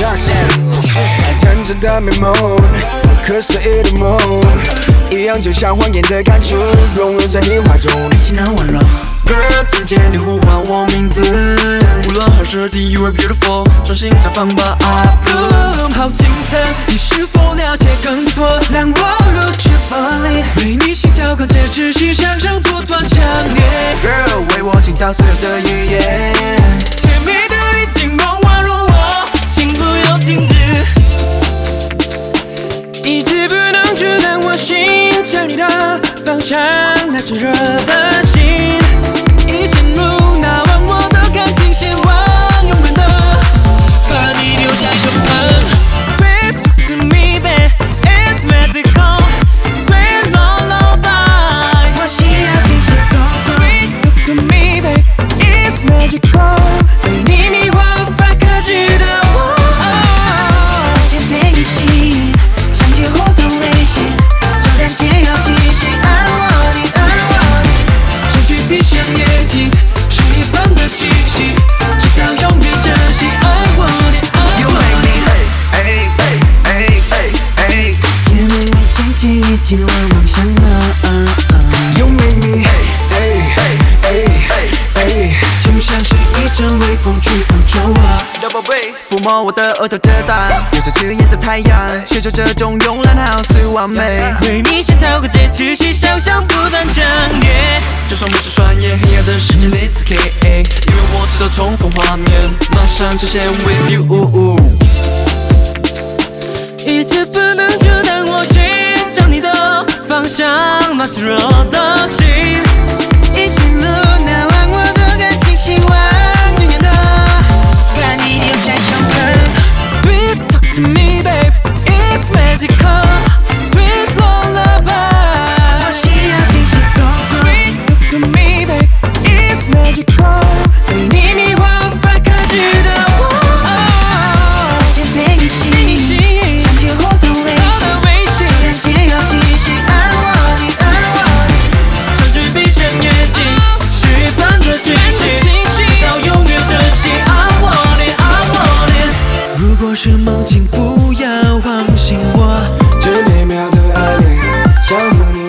Dark side，爱天真的美梦，不可思议的梦，一样就像谎言的感触，融入在你怀中。爱情难忘了，Girl，听见你呼唤我名字，无论何时地，You are beautiful，重新绽放吧，Up。好惊叹，你是否了解更多？让我如此锋利，为你心跳关节，持续向上不断强烈。Girl，为我倾倒所有的语言。一直不能阻挡我心向你的方向，那炙热的心。渐已进入梦乡了。You make me，哎哎哎，就像是一阵微风去抚着我。Double B，抚摸我的额头遮挡，有着刺眼的太阳，享受这种慵懒好似完美。为你心跳关节持续想象不断强烈。就算不是双眼黑暗的世界，It's okay，因为我知道重逢画面马上出现 with you。一切不能 to me, babe, it's magical. 想和你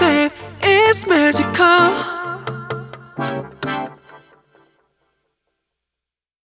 babe, it's magical.